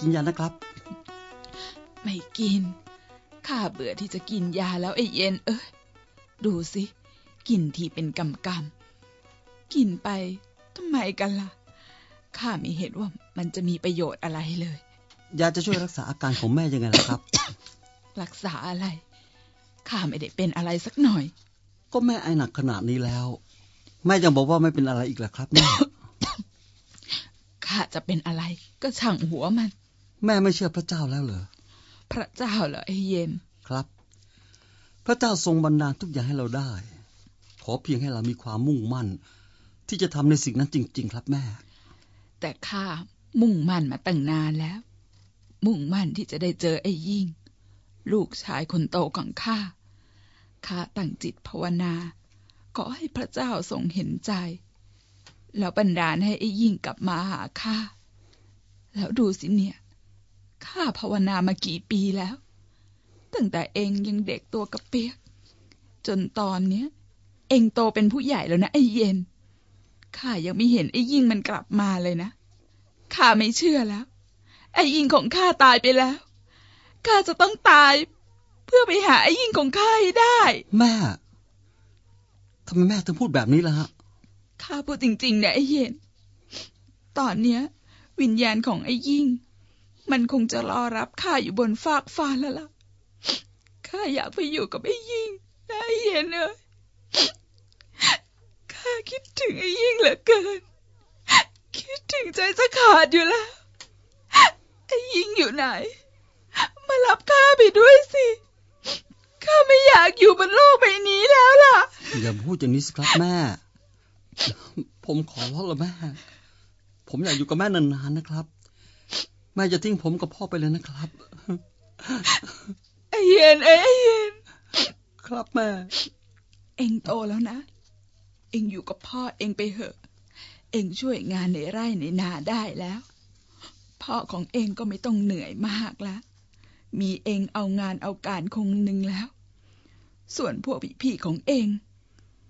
กินยานะครับ ไม่กิน ข้าเบื่อที่จะกินยาแล้วไอ้เย็น เอ้ยดูสิ กินทีเป็นกำกำๆกินไปทำไมกันล่ะ ข้าไม่เห็นว่ามันจะมีประโยชน์อะไรเลย ยาจะช่วยรักษาอาการของแม่ยังไงล่ะครับ รักษาอะไร ข้าไม่ได้เป็นอะไรสักหน่อย ก็แม่ไอหนักขนาดนี้แล้ว แม่ยังบอกว่าไม่เป็นอะไรอีกเหรอครับแม่ข้าจะเป็นอะไรก็ช่างหัวมัน แม่ไม่เชื่อพระเจ้าแล้วเหรอ พระเจ้าเหรอไอ้เย็นครับ พระเจ้าทรงบันดาลทุกอย่างให้เราได้ ขอเพียงให้เรามีความมุ่งมั่น ที่จะทำในสิ่งนั้นจริง ๆ ครับแม่ แต่ข้ามุ่งมั่นมาตั้งนานแล้ว มุ่งมั่นที่จะได้เจอไอ้ยิ่ง ลูกชายคนโตของข้า ข้าตั้งจิตภาวนาขอให้พระเจ้าทรงเห็นใจ แล้วบันดาลให้ไอ้ยิ่งกลับมาหาข้า แล้วดูสิเนี่ย ข้าภาวนามากี่ปีแล้ว ตั้งแต่เองยังเด็กตัวกระเปียก จนตอนเนี้ย เองโตเป็นผู้ใหญ่แล้วนะไอ้เย็น ข้ายังไม่เห็นไอ้ยิ่งมันกลับมาเลยนะ ข้าไม่เชื่อแล้ว ไอ้ยิ่งของข้าตายไปแล้ว ข้าจะต้องตาย เพื่อไปหาไอ้ยิ่งของข้าให้ได้ แม่ทำไมแม่ถึงพูดแบบนี้ล่ะฮะ ข้าพูดจริงๆนะไอ้เย็น ตอนเนี้ย วิญญาณของไอ้ยิ่ง มันคงจะรอรับข้าอยู่บนฟากฟ้าแล้วล่ะ ข้าอยากไปอยู่กับไอ้ยิ่งนะไอ้เย็นเอ้ยข้าคิดถึงไอ้ยิ่งเหลือเกิน คิดถึงใจจะขาดอยู่แล้ว ไอ้ยิ่งอยู่ไหน มารับข้าไปด้วยสิ ข้าไม่อยากอยู่บนโลกใบนี้แล้วล่ะ อย่าพูดอย่างนี้สิครับแม่ ผมขอร้องละแม่ ผมอยากอยู่กับแม่นานๆนะครับ แม่จะทิ้งผมกับพ่อไปเลยนะครับไอ้เย็นเอ้ยไอ้เย็นครับแม่ เองโตแล้วนะ เองอยู่กับพ่อเองไปเถอะ เองช่วยงานในไร่ในนาได้แล้ว พ่อของเองก็ไม่ต้องเหนื่อยมากแล้วมีเองเอางานเอาการคงหนึ่งแล้ว ส่วนพวกพี่ๆของเอง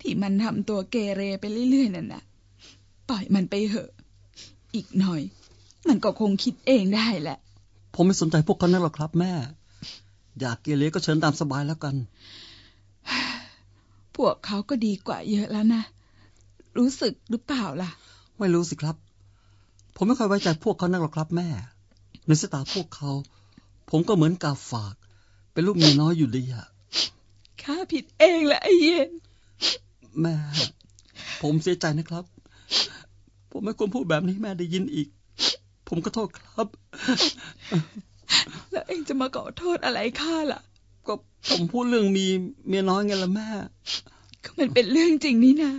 ที่มันทำตัวเกเรไปเรื่อยๆนั่นน่ะ ปล่อยมันไปเถอะ อีกหน่อย มันก็คงคิดเองได้แหละ ผมไม่สนใจพวกเขานั่นหรอกครับแม่ อยากเกเรก็เชิญตามสบายแล้วกัน พวกเขาก็ดีกว่าเยอะแล้วนะ รู้สึกหรือเปล่าล่ะ ไม่รู้สิครับ ผมไม่ค่อยไว้ใจพวกเขานักหรอกครับแม่ ในสายตาพวกเขา ผมก็เหมือนกาฝาก เป็นลูกเมียน้อยอยู่ดีอะข้าผิดเองแหละไอ้เย็น แม่ ผมเสียใจนะครับ ผมไม่ควรพูดแบบนี้ให้แม่ได้ยินอีก ผมก็โทษครับ แล้วเองจะมาขอโทษอะไรข้าล่ะ ก็ผมพูดเรื่องมีเมียน้อยไงล่ะแม่ ก็มันเป็นเรื่องจริงนี่นะ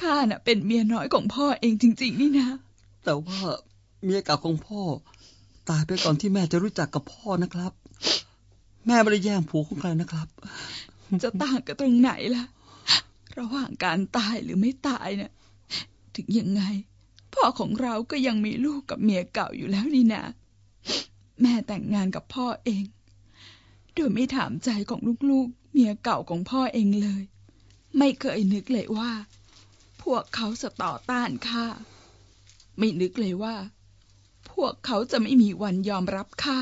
ข้าน่ะ เป็นเมียน้อยของพ่อเองจริง ๆ นี่นะ แต่ว่าเมียเก่าของพ่อ ตายไปก่อนที่แม่จะรู้จักกับพ่อนะครับ แม่ไม่ได้แย่งผัวของใครนะครับ จะต่างกันตรงไหนล่ะ ระหว่างการตายหรือไม่ตายเนี่ยถึงยังไง พ่อของเราก็ยังมีลูกกับเมียเก่าอยู่แล้วนี่นะแม่แต่งงานกับพ่อเอง โดยไม่ถามใจของลูกๆ เมียเก่าของพ่อเองเลย ไม่เคยนึกเลยว่า พวกเขาจะต่อต้านข้า ไม่นึกเลยว่า พวกเขาจะไม่มีวันยอมรับข้า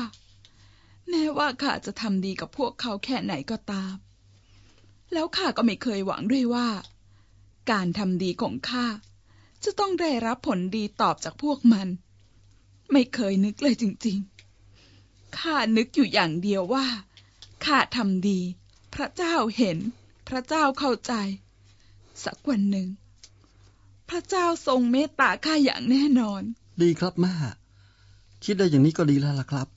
แม้ว่าข้าจะทำดีกับพวกเขาแค่ไหนก็ตาม แล้วข้าก็ไม่เคยหวังด้วยว่า การทำดีของข้า จะต้องได้รับผลดีตอบจากพวกมัน ไม่เคยนึกเลยจริงๆ ข้านึกอยู่อย่างเดียวว่า ข้าทำดี พระเจ้าเห็น พระเจ้าเข้าใจ สักวันหนึ่ง พระเจ้าทรงเมตตาข้าอย่างแน่นอน ดีครับแม่คิดได้อย่างนี้ก็ดีแล้วล่ะครับ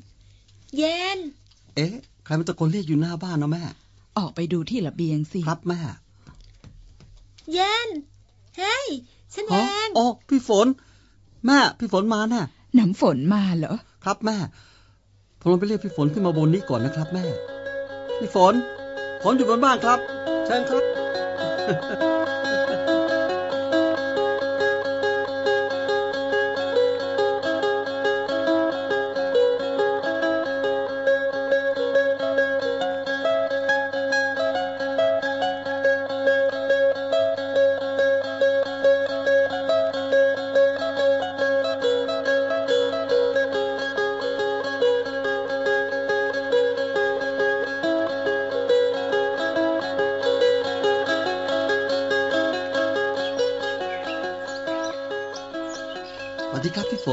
เย็น เอ๊ะ ใครมันตะโกนเรียกอยู่หน้าบ้านนะแม่ ออกไปดูที่ระเบียงสิ ครับแม่ เย็น เฮ้ย ฉันเออ๋องอ๋อพี่ฝน แม่ พี่ฝนมาแน่น้ำฝนมาเหรอ ครับแม่ ผมลงไปเรียกพี่ฝนขึ้นมาบนนี้ก่อนนะครับแม่ พี่ฝนฝนอยู่บนบ้านครับ เชิญครับ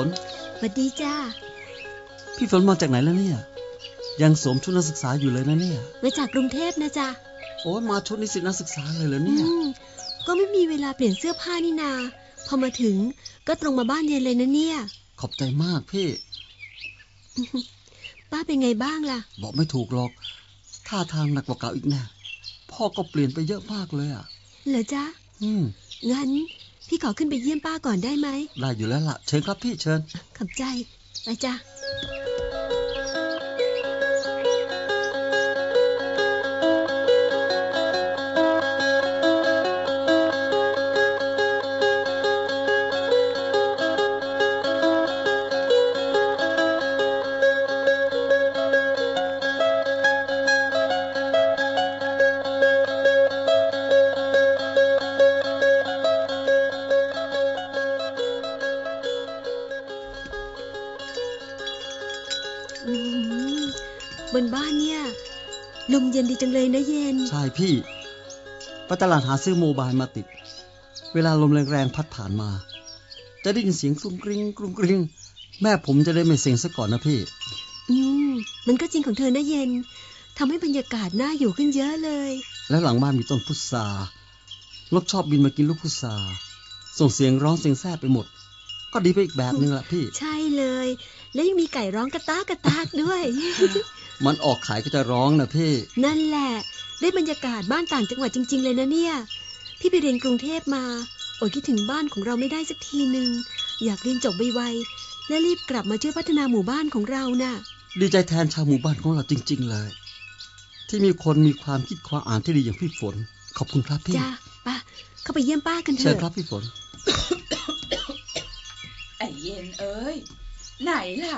นสวัสดีจ้า พี่ฝนมาจากไหนแล้วเนี่ย ยังสวมชุดนักศึกษาอยู่เลยนะเนี่ย มาจากกรุงเทพนะจ๊ะโอ้ยมาชุดนิสิตนักศึกษาเลยเหรออืเนี่ยมก็ไม่มีเวลาเปลี่ยนเสื้อผ้านี่นา พอมาถึงก็ตรงมาบ้านเย็นเลยนะเนี่ย ขอบใจมากพี่ ป้าเป็นไงบ้างล่ะ บอกไม่ถูกหรอก ท่าทางหนักกว่าเก่าอีกแน่พ่อก็เปลี่ยนไปเยอะมากเลยอะ เหรอจ๊ะ อืม งั้น พี่ขอขึ้นไปเยี่ยมป้าก่อนได้ไหมได้อยู่แล้วล่ะ เชิญครับพี่เชิญ ขอบใจ ไปจ้ะ ดีจังเลยนะเย็น ใช่พี่ไปตลาดหาซื้อโมบายมาติด เวลาลมแรงๆพัดผ่านมา จะได้ยินเสียงกรุงกริงกรุงกริงแม่ผมจะได้ไม่เสียงซะก่อนนะพี่ อืมมันก็จริงของเธอนะเย็นทำให้บรรยากาศน่าอยู่ขึ้นเยอะเลย แล้วหลังบ้านมีต้นพุทรานกชอบบินมากินลูกพุทราส่งเสียงร้องเสียงแซ่บไปหมด ก็ดีไปอีกแบบนึงละพี่ ใช่เลย แล้วยังมีไก่ร้องกระตากกระตากด้วย มันออกขายก็จะร้องนะพี่ นั่นแหละ ได้บรรยากาศบ้านต่างจังหวัดจริง ๆ เลยนะเนี่ย พี่ไปเรียนกรุงเทพมาอดคิดถึงบ้านของเราไม่ได้สักทีหนึ่งอยากเรียนจบไวๆและรีบกลับมาช่วยพัฒนาหมู่บ้านของเราน่ะ ดีใจแทนชาวหมู่บ้านของเราจริง ๆ เลย ที่มีคนมีความคิดความอ่านที่ดีอย่างพี่ฝน ขอบคุณครับพี่จ้าป้าเข้าไปเยี่ยมป้ากันเถเชิญอะครับพี่ฝนไอ้เย็นเอ้ยไหนล่ะ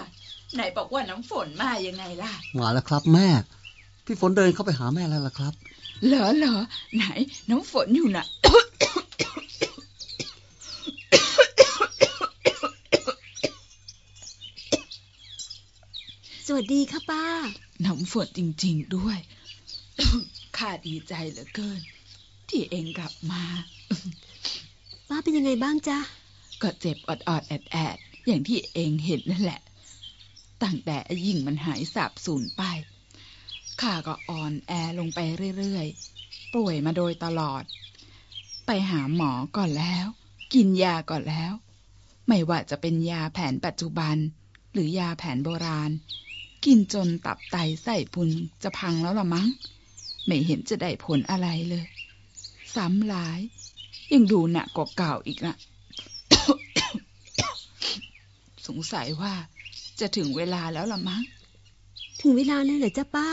ไหนบอกว่าน้ำฝนมายังไงล่ะ มาแล้วครับแม่ พี่ฝนเดินเข้าไปหาแม่แล้วล่ะครับ เหรอเหรอไหน น้ำฝนอยู่น่ะสวัสดีค่ะป้า น้ำฝนจริง ๆด้วย ข้าดีใจเหลือเกิน ที่เองกลับมา ป้าเป็นยังไงบ้างจ๊ะ ก็เจ็บอดอดๆแอดแอดๆอย่างที่เองเห็นนั่นแหละ ตั้งแต่ยิ่งมันหายสาบสูญไป ข้าก็อ่อนแอลงไปเรื่อยๆ ป่วยมาโดยตลอด ไปหาหมอก่อนแล้ว กินยาก่อนแล้ว ไม่ว่าจะเป็นยาแผนปัจจุบัน หรือยาแผนโบราณ กินจนตับไตไส้พุนจะพังแล้วละมั้ง ไม่เห็นจะได้ผลอะไรเลย ซ้ำหลาย ยังดูหนักกว่าเก่าอีกนะสงสัยว่า จะถึงเวลาแล้วล่ะมั้ง ถึงเวลาแล้วเหรอจ้าป้า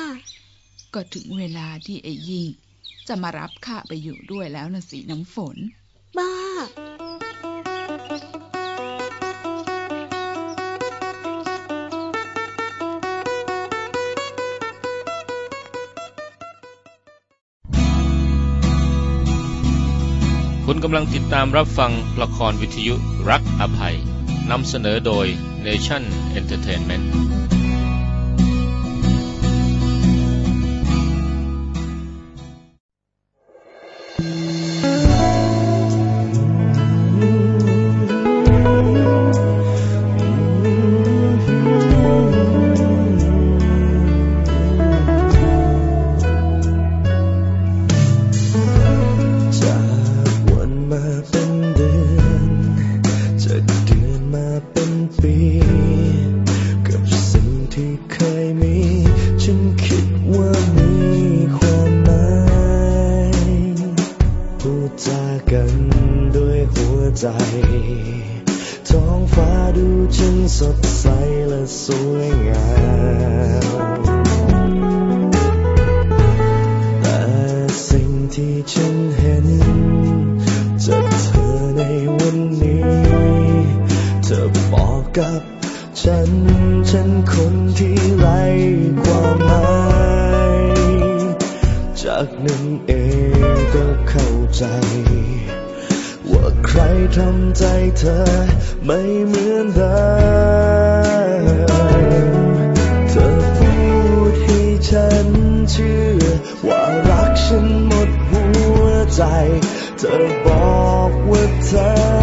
ก็ถึงเวลาที่ไอ้ยิง จะมารับข้าไปอยู่ด้วยแล้วนะสีน้ำฝน บ้าคุณกำลังติดตามรับฟังละครวิทยุรักอภัย นำเสนอโดย Nation Entertainment ว่ารักฉันหมดหัวใจ เธอบอกว่าเธอ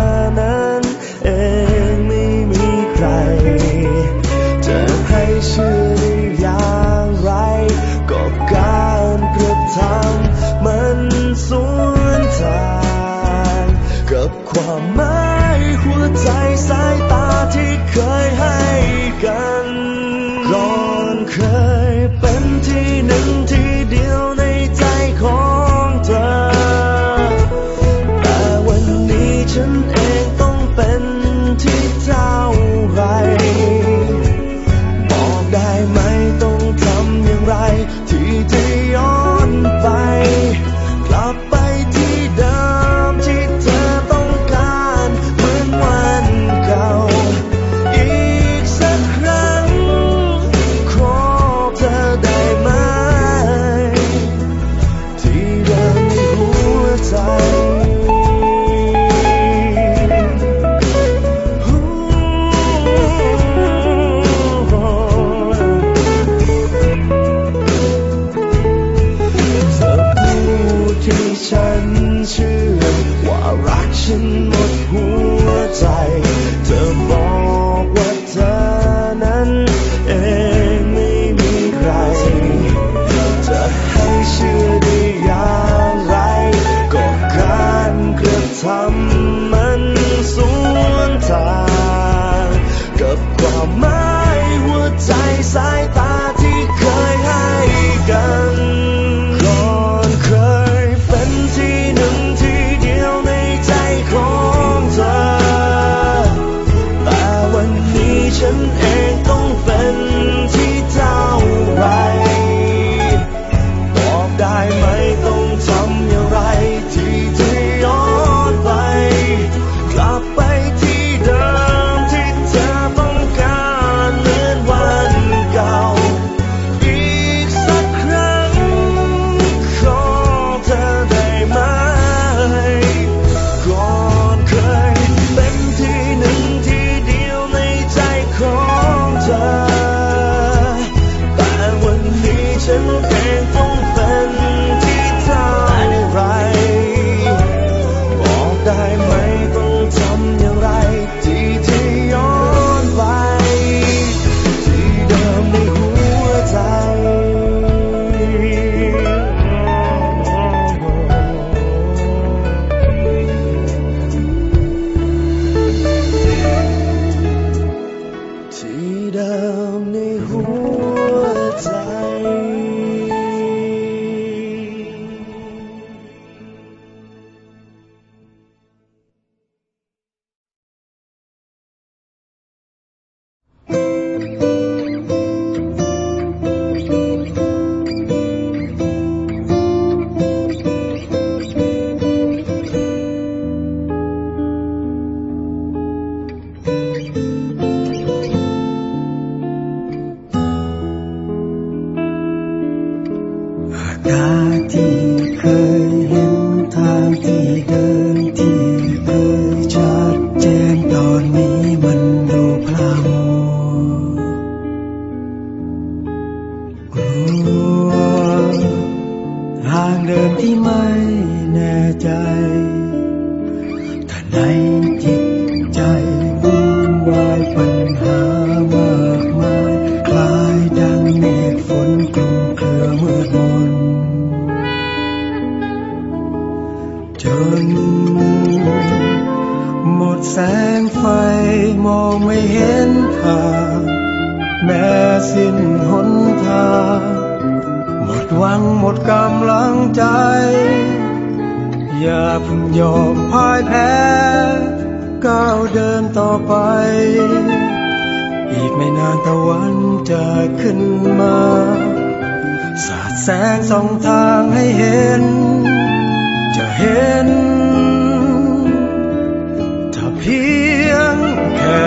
白 หวังหมดกำลังใจ อย่าเพิ่งยอมพ่ายแพ้ ก้าวเดินต่อไป อีกไม่นานตะวันจะขึ้นมา สาดแสงสองทางให้เห็น จะเห็น ถ้าเพียงแค่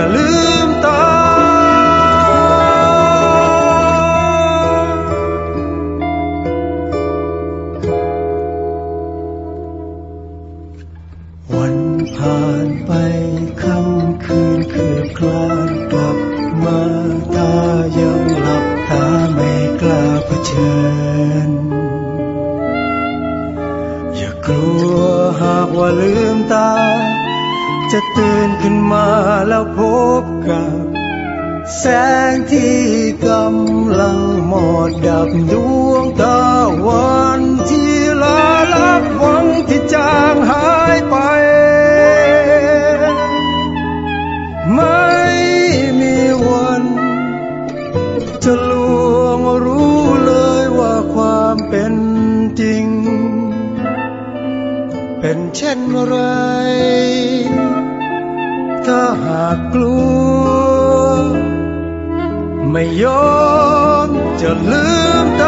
มาแล้วพบกับ แสงที่กำลังหมดดับดวงตะวันที่ลาลับหวังที่จางหายไป ไม่มีวันจะลวงรู้เลยว่าความเป็นจริง เป็นเช่นไราหากกลัว ไม่ยอมจะลืมต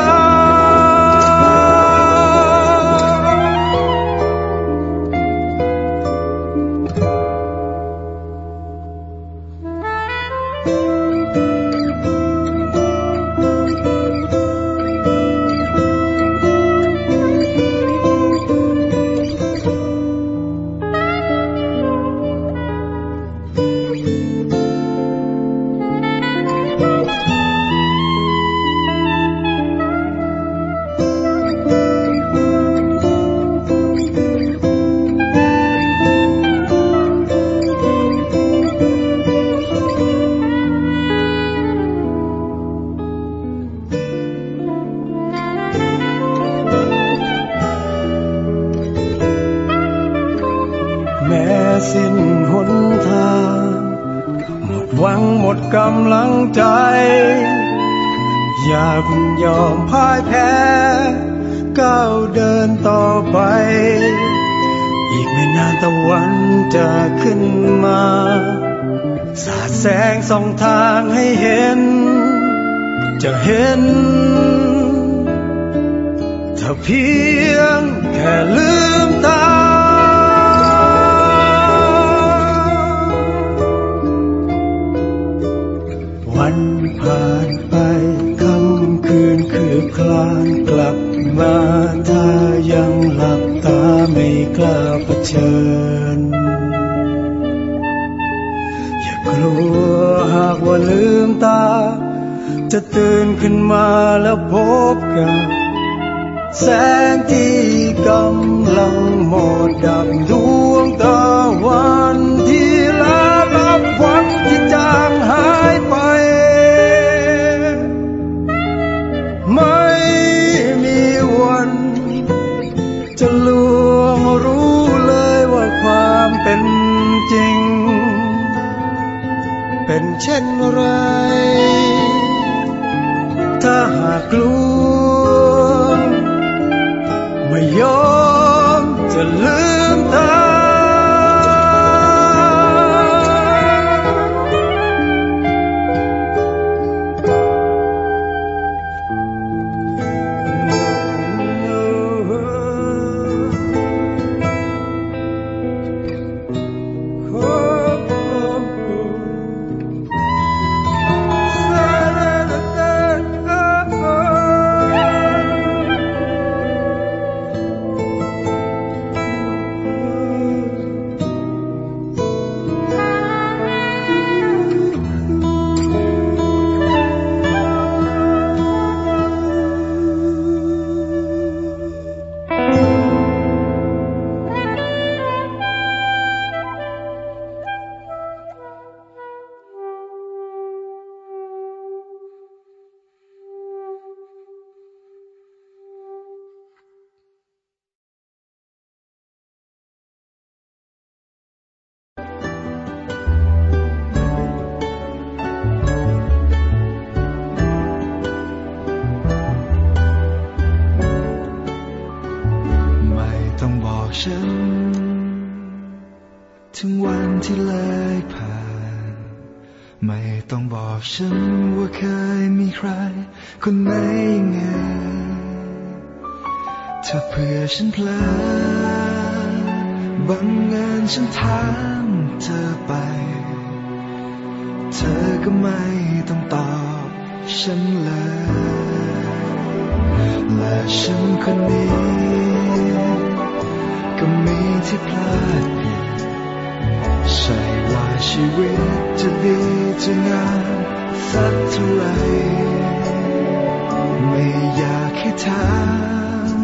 ลัวหากว่าลืมตา จะตื่นขึ้นมาแล้วพบกับ แสงที่กำลังหมดดับดวงตะวัน เช่นไร ถ้าหากกลัวไม่ยอม ยังไง ถ้าเพื่อฉันเพลอบังเอิญฉันถามเธอไป เธอก็ไม่ต้องตอบฉันเลย และฉันคนนี้ ก็มีที่พลาดผิดใช่ว่าชีวิตจะดีจะงามสักเท่าไหร ไม่อยากให้ถาม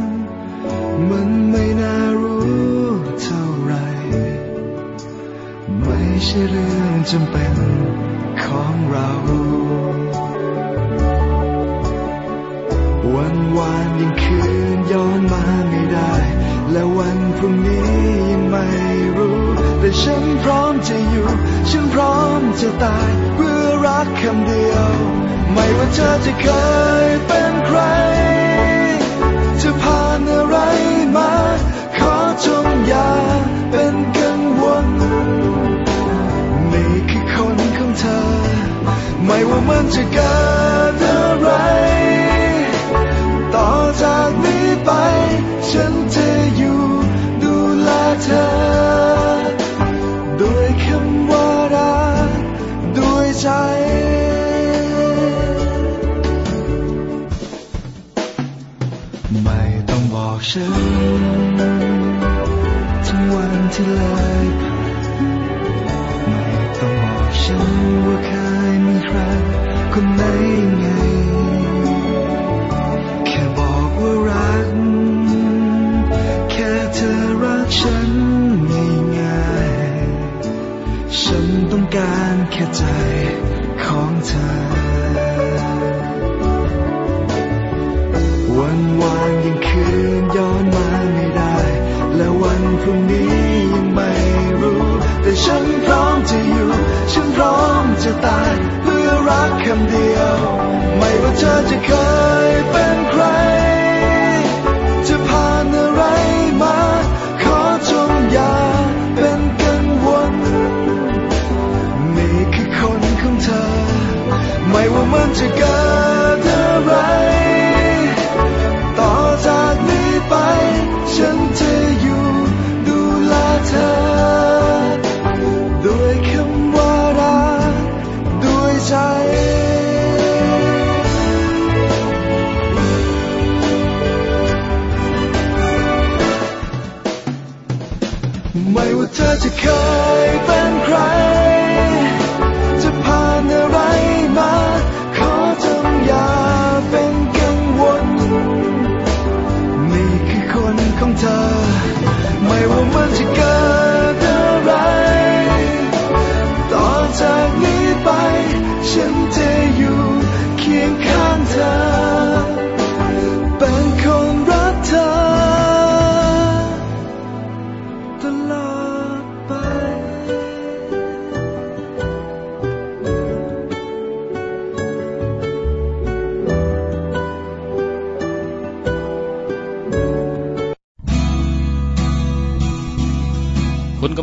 มันไม่น่ารู้เท่าไร ไม่ใช่เรื่องจำเป็นของเรา วันวานยังคืนย้อนมาไม่ได้ และวันพรุ่งนี้ยังไม่รู้ แต่ฉันพร้อมจะอยู่ ฉันพร้อมจะตายเพื่อรักคำเดียว ไม่ว่าเธอจะเคยเป็นใคร จะผ่านอะไรมา ขอจงอย่าเป็นกังวลนี่คือคนของเธอ ไม่ว่ามันจะเกิด ไม่รู้ แต่ฉันพร้อมจะอยู่ ฉันพร้อมจะตาย เพื่อรักคำเดียว ไม่ว่าเธอจะเคยเป็นใคร จะผ่านอะไรมา ขอจงอย่าเป็นกังวลนี่คือคนของเธอ ไม่ว่ามันจะเกิ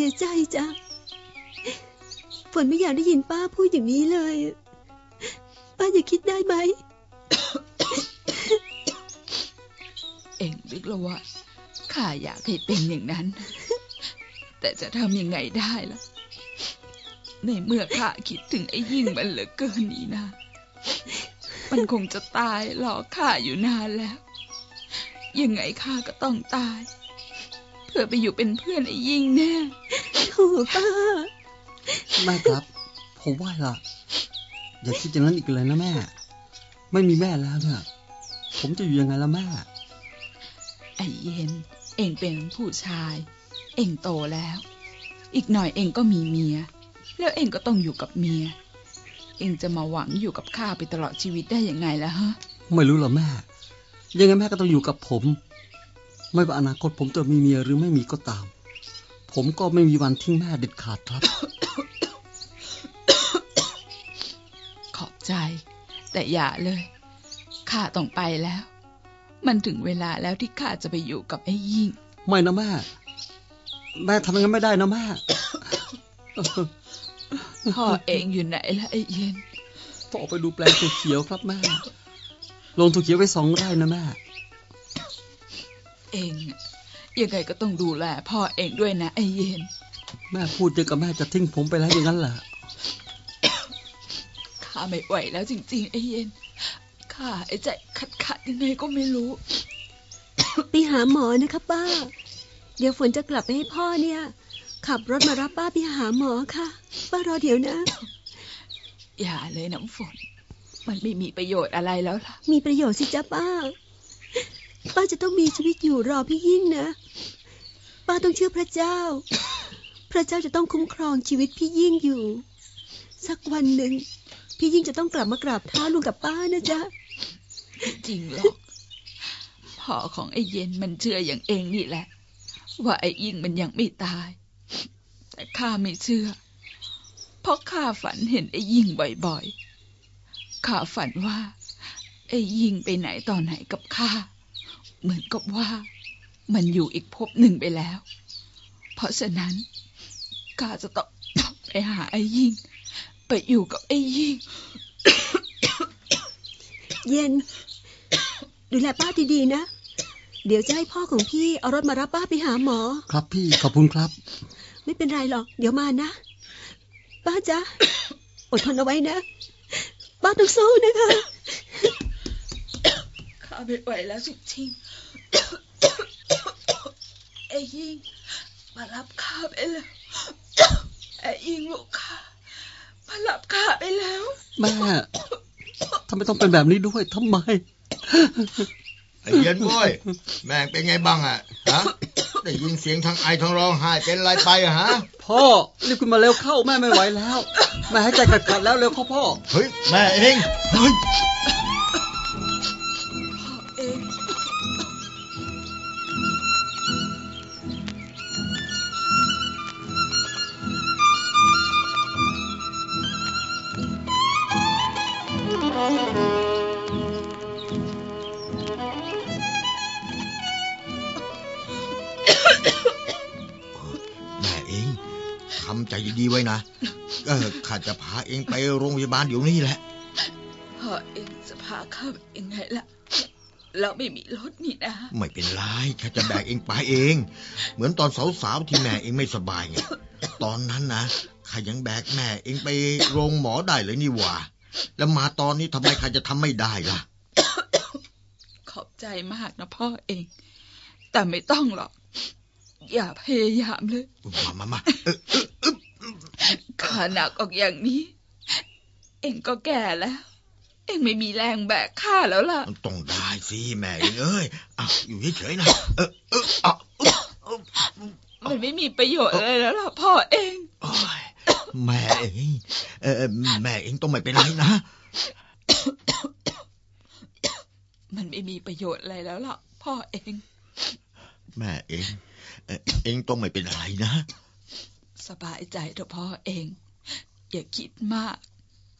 สียใจจ้ะฝนไม่อยากได้ยินป้าพูดอย่างนี้เลย ป้าอย่าคิดได้ไหม เอ็งนึกล้วว่าข้าอยากให้เป็นอย่างนั้น แต่จะทำยังไงได้ล่ะ ในเมื่อข้าคิดถึงไอ้ยิ่งมันเหลือเกินนี่นะ มันคงจะตายรอข้าอยู่นานแล้ว ยังไงข้าก็ต้องตาย เพื่อไปอยู่เป็นเพื่อนไอ้ยิ่งแน่ โอ้ป้าแม่ครับ ผมว่าล่ะอย่าคิดอย่างนั้นอีกเลยนะแม่ ไม่มีแม่แล้วเนี่ยผมจะอยู่ยังไงล่ะแม่ไอ้เย็นเอเองเป็นผู้ชาย เองโตแล้ว อีกหน่อยเองก็มีเมีย แล้วเองก็ต้องอยู่กับเมีย เองจะมาหวังอยู่กับข้าไปตลอดชีวิตได้ยังไงล่ะฮะ ไม่รู้หรอแม่ ยังไงแม่ก็ต้องอยู่กับผม ไม่ว่าอนาคตผมจะมีเมียหรือไม่มีก็ตาม ผมก็ไม่มีวันทิ้งแม่เด็ดขาดครับ ขอบใจ แต่อย่าเลย ข้าต้องไปแล้ว มันถึงเวลาแล้วที่ข้าจะไปอยู่กับไอ้ยิ่ง ไม่นะแม่ แม่ทำอย่างนั้นไม่ได้นะแม่ พ่อเองอยู่ไหนล่ะไอ้เย็นพ่อไปดูแปลงถั่วเขียวครับแม่ ลงถั่วเขียวไว้สองไร่นะแม่ เองน่ะ ยังไงก็ต้องดูแลพ่อเองด้วยนะไอ้เย็น แม่พูดยังกับแม่จะทิ้งผมไปแล้วอย่างนั้นแหละข้าไม่ไหวแล้วจริงๆไอ้เย็นข้าไอ้ใจขัดขัดๆยังไงก็ไม่รู้ ไปหาหมอนะคะป้า เดี๋ยวฝนจะกลับไปให้พ่อเนี่ย ขับรถมารับป้าไปหาหมอค่ะ ป้ารอเดี๋ยวนะ อย่าเลยน้ำฝน มันไม่มีประโยชน์อะไรแล้วล่ะ มีประโยชน์สิจ้าป้า ป้าจะต้องมีชีวิตอยู่รอพี่ยิ่งนะ ป้าต้องเชื่อพระเจ้า พระเจ้าจะต้องคุ้มครองชีวิตพี่ยิ่งอยู่ สักวันหนึ่ง พี่ยิ่งจะต้องกลับมากราบเท้าลุงกับป้านะจ๊ะจริงหรอกพ่อของไอ้เย็นมันเชื่ออย่างเองนี่แหละ ว่าไอ้ยิ่งมันยังไม่ตาย แต่ข้าไม่เชื่อ เพราะข้าฝันเห็นไอ้ยิ่งบ่อยๆข้าฝันว่า ไอ้ยิ่งไปไหนต่อไหนกับข้า เหมือนกับว่ามันอยู่อีกภพหนึ่งไปแล้ว เพราะฉะนั้นข้าจะต้องไปหาไอ้ยิ่ง ไปอยู่กับไอ้ยิ่ง เย็น ดูแลป้าดีๆนะ เดี๋ยวจะให้พ่อของพี่เอารถมารับป้าไปหาหมอ ครับพี่ขอบคุณครับ ไม่เป็นไรหรอก เดี๋ยวมานะ ป้าจ๊ะอดทนเอาไว้นะ ป้าต้องสู้นะคะข้าไม่ไหวแล้วจริงๆ ไอ้ยิงมารับข้าไปแล้วไอ้ยิงลูกข้ามารับข้าไปแล้ว แม่ทำไมต้องเป็นแบบนี้ด้วยทำไมไอ้เย็นเว้ยแม่งเป็นไงบ้างอะฮะได้ยินเสียงทั้งไอทั้งร้องไห้เป็นไรไปอะฮะพ่อรีบขึ้นมาเร็วเข้าแม่ไม่ไหวแล้วแม่ให้ใจขัดๆแล้วเร็วเข้าพ่อเฮ้ยแม่เองเฮ้ย ข้าจะพาเองไปโรงพยาบาลเดี๋ยวนี้แหละ พ่อเองจะพาข้าไปยังไงล่ะ เราไม่มีรถนี่นะ ไม่เป็นไรข้าจะแบกเองไปเอง เหมือนตอนสาวๆที่แม่เองไม่สบายไง ตอนนั้นนะข้ายังแบกแม่เองไปโรงหมอได้เลยนี่หว่า แล้วมาตอนนี้ทำไมข้าจะทำไม่ได้ล่ะ ขอบใจมากนะพ่อเอง แต่ไม่ต้องหรอก อย่าพยายามเลย มามามาเออ ขาหนักออกอย่างนี้ เองก็แก่แล้ว เองไม่มีแรงแบกข้าแล้วล่ะ ต้องได้สิแม่เองเอ้ยอะอยู่เฉยๆนะเออเอออะเออเออมันไม่มีประโยชน์อะไรแล้วล่ะพ่อเองโอ้ยแม่เองเออเออแม่เองต้องไม่เป็นไรนะ มันไม่มีประโยชน์อะไรแล้วล่ะพ่อเอง แม่เองเออเองต้องไม่เป็นไรนะ สบายใจเถอะพ่อเอง อย่าคิดมาก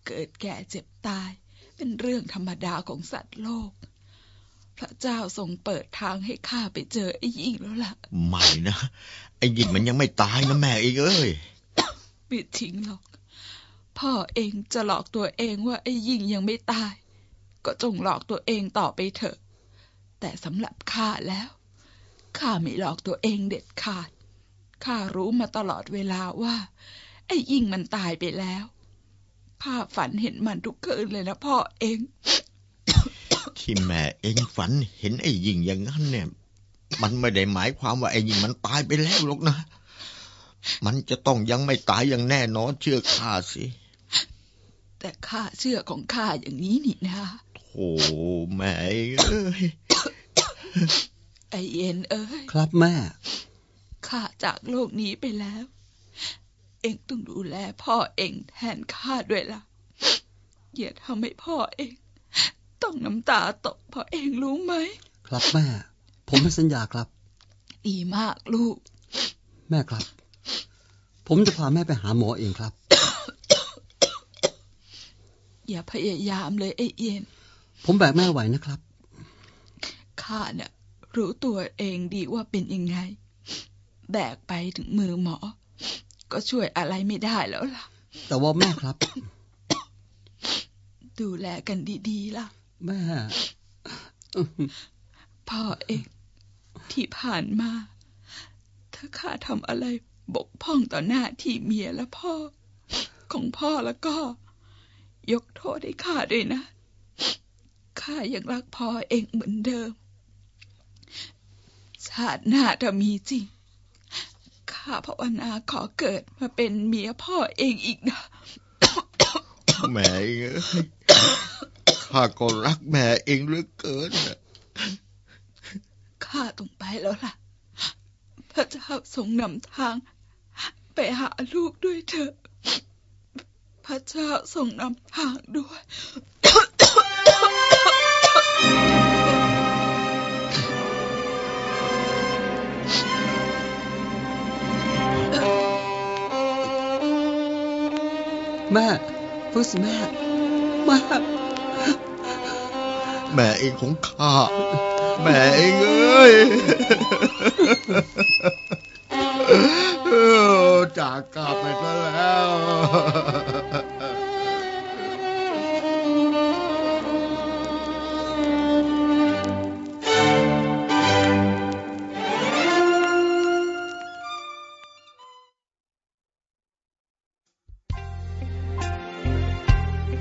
เกิดแก่เจ็บตาย เป็นเรื่องธรรมดาของสัตว์โลก พระเจ้าทรงเปิดทางให้ข้าไปเจอไอ้ยิ่งแล้วล่ะ ไม่นะ ไอ้ยิงมันยังไม่ตายนะแม่เองเอ้ยไม่ทิ้งหรอก พ่อเองจะหลอกตัวเองว่าไอ้ยิ่งยังไม่ตาย ก็จงหลอกตัวเองต่อไปเถอะ แต่สำหรับข้าแล้วข้าไม่หลอกตัวเองเด็ดขาด ข้ารู้มาตลอดเวลาว่า ไอ้ยิ่งมันตายไปแล้วข้าฝันเห็นมันทุกคืนเลยนะพ่อเองที่แม่เองฝันเห็นไอ้ยิงอย่างนั้นเนี่ย มันไม่ได้หมายความว่าไอ้ยิงมันตายไปแล้วหรอกนะ มันจะต้องยังไม่ตายอย่างแน่นอนเชื่อข้าสิ แต่ข้าเชื่อของข้าอย่างนี้นี่นะโธ่แม่เอ้ยไอเย็นเอ้ย ครับแม่ ข้าจากโลกนี้ไปแล้ว เองต้องดูแลพ่อเองแทนข้าด้วยล่ะอย่าทำให้พ่อเอง ต้องน้ำตาตกเพราะเองรู้ไหม ครับแม่ ผมให้สัญญาครับ ดีมากลูก แม่ครับ ผมจะพาแม่ไปหาหมอเองครับ อย่าพยายามเลยไอ้เย็น ผมแบกแม่ไหวนะครับข้าเนี่ยรู้ตัวเองดีว่าเป็นยังไง แบกไปถึงมือหมอ ก็ช่วยอะไรไม่ได้แล้วล่ะ แต่ว่าแม่ครับ ดูแลกันดี ๆ ล่ะ แม่ พ่อเอง ที่ผ่านมา ถ้าข้าทำอะไรบกพร่องต่อหน้าที่เมียและพ่อ ของพ่อแล้วก็ ยกโทษให้ข้าด้วยนะ ข้ายังรักพ่อเองเหมือนเดิมชาติหน้าถ้ามีจริง ข้าภาวนาขอเกิดมาเป็นเมียพ่อเองอีกนะแม่เองเอ้ยข้าก็รักแม่เองเหลือเกินน่ะข้าต้องไปแล้วล่ะ พระเจ้าทรงนำทาง ไปหาลูกด้วยเถอะพระเจ้าทรงนำทางด้วย แม่พูดสิแม่แม่แม่เองของข้า แม่เองเอ้ยจากกลับไปแล้ว